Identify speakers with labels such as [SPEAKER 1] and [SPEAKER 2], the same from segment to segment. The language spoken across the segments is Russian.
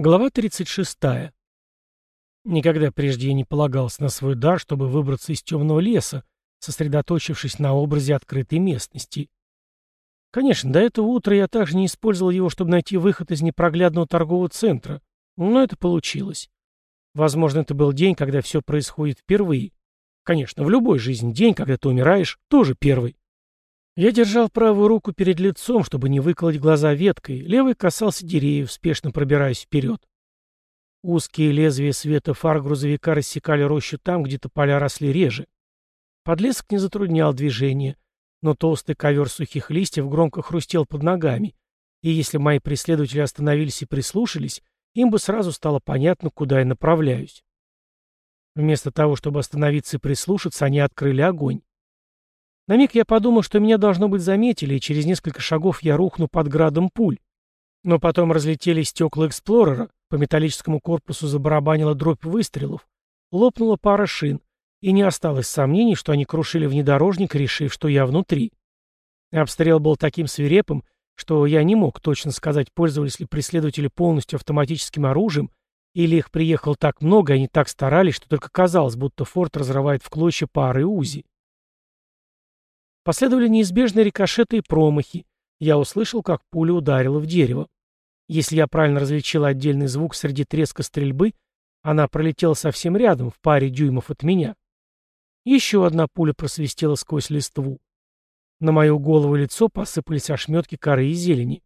[SPEAKER 1] Глава 36. Никогда прежде я не полагался на свой дар, чтобы выбраться из темного леса, сосредоточившись на образе открытой местности. Конечно, до этого утра я также не использовал его, чтобы найти выход из непроглядного торгового центра, но это получилось. Возможно, это был день, когда все происходит впервые. Конечно, в любой жизни день, когда ты умираешь, тоже первый. Я держал правую руку перед лицом, чтобы не выколоть глаза веткой, левый касался деревьев, спешно пробираясь вперед. Узкие лезвия света фар грузовика рассекали рощу там, где тополя росли реже. Подлесок не затруднял движение, но толстый ковер сухих листьев громко хрустел под ногами, и если мои преследователи остановились и прислушались, им бы сразу стало понятно, куда я направляюсь. Вместо того, чтобы остановиться и прислушаться, они открыли огонь. На миг я подумал, что меня, должно быть, заметили, и через несколько шагов я рухну под градом пуль. Но потом разлетелись стекла Эксплорера, по металлическому корпусу забарабанила дробь выстрелов, лопнула пара шин, и не осталось сомнений, что они крушили внедорожник, решив, что я внутри. Обстрел был таким свирепым, что я не мог точно сказать, пользовались ли преследователи полностью автоматическим оружием, или их приехало так много, и они так старались, что только казалось, будто форт разрывает в клочья пары УЗИ. Последовали неизбежные рикошеты и промахи. Я услышал, как пуля ударила в дерево. Если я правильно различил отдельный звук среди треска стрельбы, она пролетела совсем рядом, в паре дюймов от меня. Еще одна пуля просвистела сквозь листву. На мою голову и лицо посыпались ошметки коры и зелени.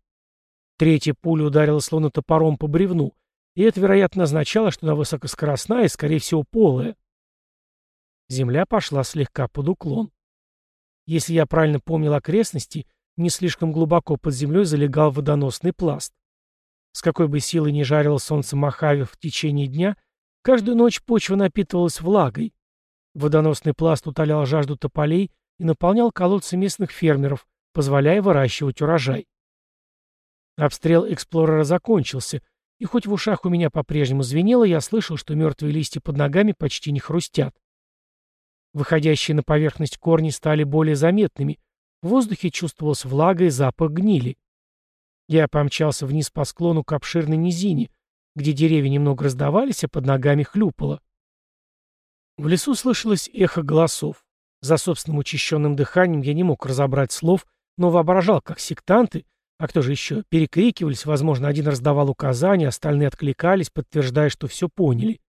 [SPEAKER 1] Третья пуля ударила словно топором по бревну, и это, вероятно, означало, что она высокоскоростная и, скорее всего, полая. Земля пошла слегка под уклон. Если я правильно помнил окрестности, не слишком глубоко под землей залегал водоносный пласт. С какой бы силой ни жарило солнце Махави в течение дня, каждую ночь почва напитывалась влагой. Водоносный пласт утолял жажду тополей и наполнял колодцы местных фермеров, позволяя выращивать урожай. Обстрел эксплорера закончился, и хоть в ушах у меня по-прежнему звенело, я слышал, что мертвые листья под ногами почти не хрустят. Выходящие на поверхность корни стали более заметными. В воздухе чувствовалась влага и запах гнили. Я помчался вниз по склону к обширной низине, где деревья немного раздавались, а под ногами хлюпало. В лесу слышалось эхо голосов. За собственным учащенным дыханием я не мог разобрать слов, но воображал, как сектанты, а кто же еще, перекрикивались, возможно, один раздавал указания, остальные откликались, подтверждая, что все поняли.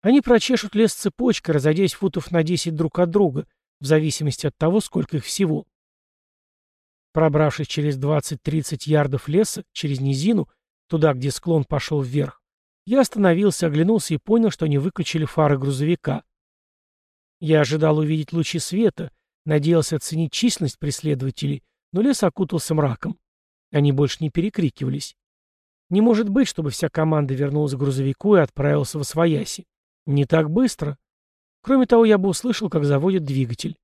[SPEAKER 1] Они прочешут лес цепочкой, разойдясь футов на 10 друг от друга, в зависимости от того, сколько их всего. Пробравшись через 20-30 ярдов леса, через низину, туда, где склон пошел вверх, я остановился, оглянулся и понял, что они выключили фары грузовика. Я ожидал увидеть лучи света, надеялся оценить численность преследователей, но лес окутался мраком. Они больше не перекрикивались. Не может быть, чтобы вся команда вернулась к грузовику и отправилась в Освояси. Не так быстро. Кроме того, я бы услышал, как заводят двигатель.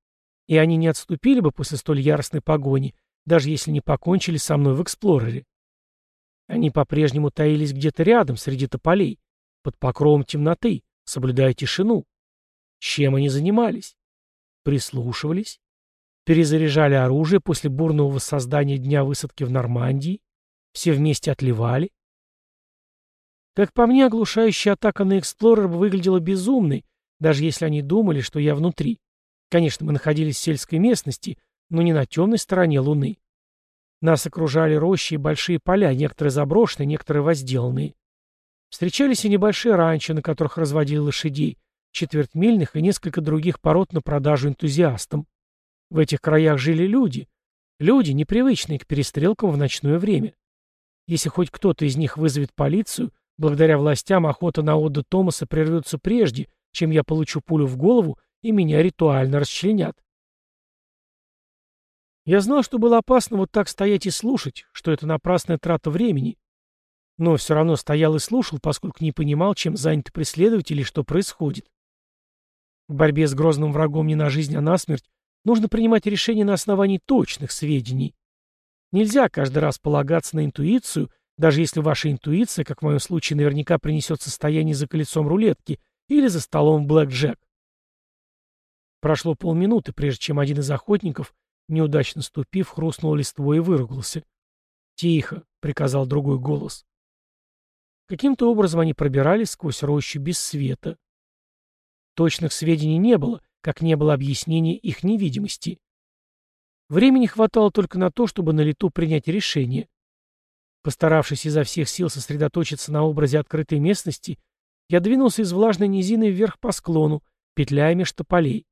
[SPEAKER 1] И они не отступили бы после столь яростной погони, даже если не покончили со мной в эксплорере. Они по-прежнему таились где-то рядом, среди тополей, под покровом темноты, соблюдая тишину. Чем они занимались? Прислушивались? Перезаряжали оружие после бурного воссоздания дня высадки в Нормандии? Все вместе отливали? Как по мне, оглушающая атака на Эксплорер выглядела безумной, даже если они думали, что я внутри. Конечно, мы находились в сельской местности, но не на темной стороне Луны. Нас окружали рощи и большие поля, некоторые заброшенные, некоторые возделанные. Встречались и небольшие ранчо, на которых разводили лошадей, четвертьмильных и несколько других пород на продажу энтузиастам. В этих краях жили люди. Люди, непривычные к перестрелкам в ночное время. Если хоть кто-то из них вызовет полицию, Благодаря властям охота на Ода Томаса прервется прежде, чем я получу пулю в голову и меня ритуально расчленят. Я знал, что было опасно вот так стоять и слушать, что это напрасная трата времени. Но все равно стоял и слушал, поскольку не понимал, чем заняты преследователи и что происходит. В борьбе с грозным врагом не на жизнь, а на смерть нужно принимать решения на основании точных сведений. Нельзя каждый раз полагаться на интуицию – даже если ваша интуиция, как в моем случае, наверняка принесет состояние за колесом рулетки или за столом блэк-джек. Прошло полминуты, прежде чем один из охотников, неудачно ступив, хрустнул листвой и выругался. «Тихо», — приказал другой голос. Каким-то образом они пробирались сквозь рощу без света. Точных сведений не было, как не было объяснения их невидимости. Времени хватало только на то, чтобы на лету принять решение. Постаравшись изо всех сил сосредоточиться на образе открытой местности, я двинулся из влажной низины вверх по склону, петляя меж тополей.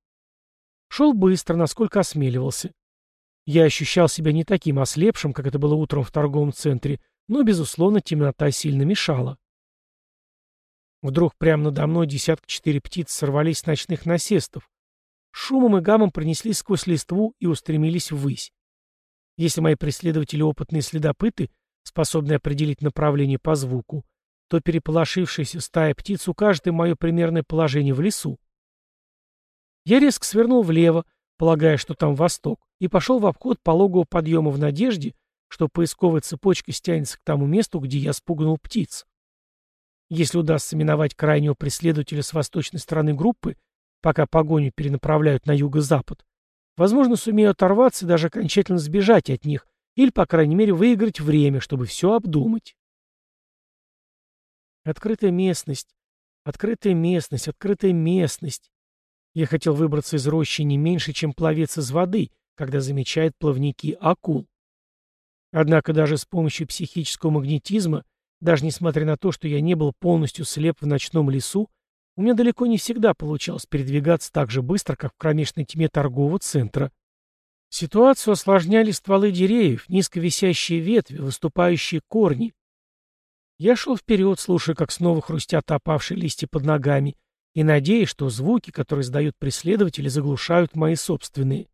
[SPEAKER 1] Шел быстро, насколько осмеливался. Я ощущал себя не таким ослепшим, как это было утром в торговом центре, но, безусловно, темнота сильно мешала. Вдруг прямо надо мной десятка четыре птиц сорвались с ночных насестов. Шумом и гамом пронеслись сквозь листву и устремились ввысь. Если мои преследователи опытные следопыты, способные определить направление по звуку, то переполошившаяся стая птиц укажет им мое примерное положение в лесу. Я резко свернул влево, полагая, что там восток, и пошел в обход пологого подъема в надежде, что поисковая цепочка стянется к тому месту, где я спугнул птиц. Если удастся миновать крайнего преследователя с восточной стороны группы, пока погоню перенаправляют на юго-запад, возможно, сумею оторваться и даже окончательно сбежать от них, или, по крайней мере, выиграть время, чтобы все обдумать. Открытая местность, открытая местность, открытая местность. Я хотел выбраться из рощи не меньше, чем пловец из воды, когда замечает плавники акул. Однако даже с помощью психического магнетизма, даже несмотря на то, что я не был полностью слеп в ночном лесу, у меня далеко не всегда получалось передвигаться так же быстро, как в кромешной тьме торгового центра. Ситуацию осложняли стволы деревьев, низко висящие ветви, выступающие корни. Я шел вперед, слушая, как снова хрустят опавшие листья под ногами, и надеясь, что звуки, которые издают преследователи, заглушают мои собственные.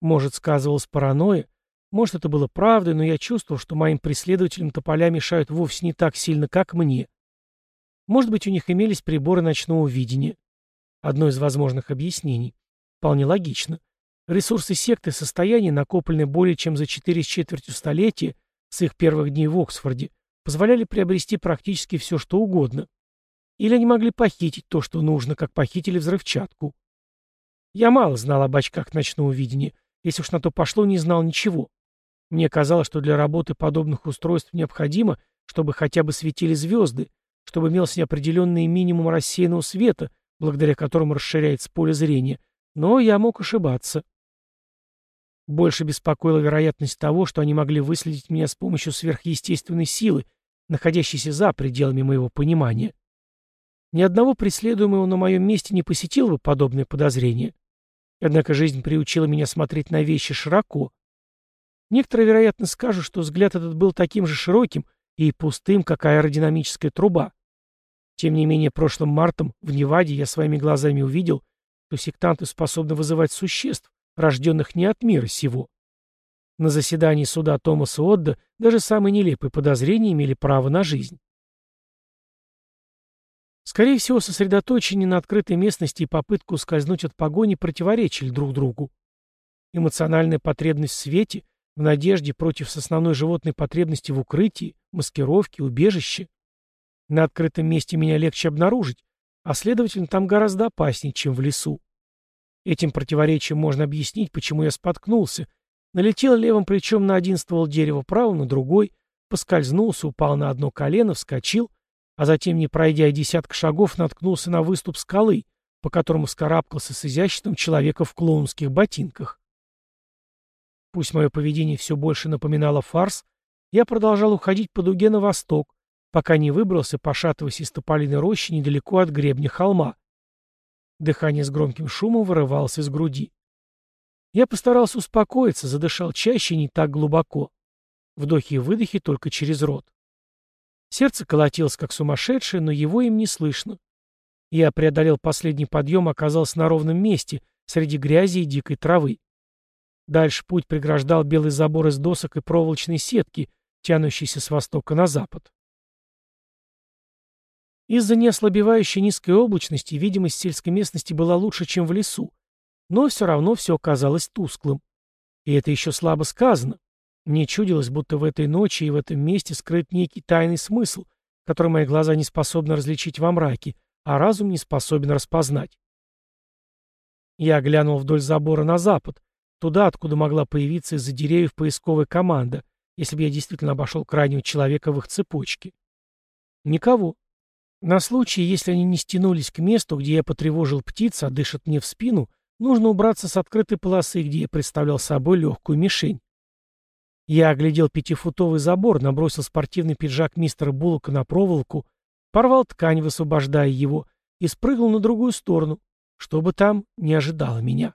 [SPEAKER 1] Может, сказывалась паранойя, может, это было правдой, но я чувствовал, что моим преследователям тополя мешают вовсе не так сильно, как мне. Может быть, у них имелись приборы ночного видения. Одно из возможных объяснений. Вполне логично. Ресурсы секты состояния, накопленные более чем за четыре с четвертью столетия с их первых дней в Оксфорде, позволяли приобрести практически все, что угодно. Или они могли похитить то, что нужно, как похитили взрывчатку. Я мало знал об очках ночного видения, если уж на то пошло, не знал ничего. Мне казалось, что для работы подобных устройств необходимо, чтобы хотя бы светили звезды, чтобы имелся неопределенный минимум рассеянного света, благодаря которому расширяется поле зрения, но я мог ошибаться. Больше беспокоила вероятность того, что они могли выследить меня с помощью сверхъестественной силы, находящейся за пределами моего понимания. Ни одного преследуемого на моем месте не посетило бы подобное подозрение. Однако жизнь приучила меня смотреть на вещи широко. Некоторые, вероятно, скажут, что взгляд этот был таким же широким и пустым, как аэродинамическая труба. Тем не менее, прошлым мартом в Неваде я своими глазами увидел, что сектанты способны вызывать существ, рожденных не от мира сего. На заседании суда Томаса Отда даже самые нелепые подозрения имели право на жизнь. Скорее всего, сосредоточение на открытой местности и попытка ускользнуть от погони противоречили друг другу. Эмоциональная потребность в свете, в надежде против основной животной потребности в укрытии, маскировке, убежище. На открытом месте меня легче обнаружить, а следовательно, там гораздо опаснее, чем в лесу. Этим противоречием можно объяснить, почему я споткнулся, налетел левым плечом на один ствол дерева, правым на другой, поскользнулся, упал на одно колено, вскочил, а затем, не пройдя десятка шагов, наткнулся на выступ скалы, по которому вскарабкался с изяществом человека в клоунских ботинках. Пусть мое поведение все больше напоминало фарс, я продолжал уходить по дуге на восток, пока не выбрался, пошатываясь из тополиной рощи недалеко от гребня холма. Дыхание с громким шумом вырывалось из груди. Я постарался успокоиться, задышал чаще и не так глубоко. Вдохи и выдохи только через рот. Сердце колотилось как сумасшедшее, но его им не слышно. Я преодолел последний подъем, оказался на ровном месте, среди грязи и дикой травы. Дальше путь преграждал белый забор из досок и проволочной сетки, тянущейся с востока на запад. Из-за неослабевающей низкой облачности видимость сельской местности была лучше, чем в лесу, но все равно все оказалось тусклым. И это еще слабо сказано. Мне чудилось, будто в этой ночи и в этом месте скрыт некий тайный смысл, который мои глаза не способны различить во мраке, а разум не способен распознать. Я глянул вдоль забора на запад, туда, откуда могла появиться из-за деревьев поисковая команда, если бы я действительно обошел крайнего человека в их цепочке. Никого. На случай, если они не стянулись к месту, где я потревожил птиц, а дышат мне в спину, нужно убраться с открытой полосы, где я представлял собой легкую мишень. Я оглядел пятифутовый забор, набросил спортивный пиджак мистера Буллока на проволоку, порвал ткань, высвобождая его, и спрыгнул на другую сторону, чтобы там не ожидало меня.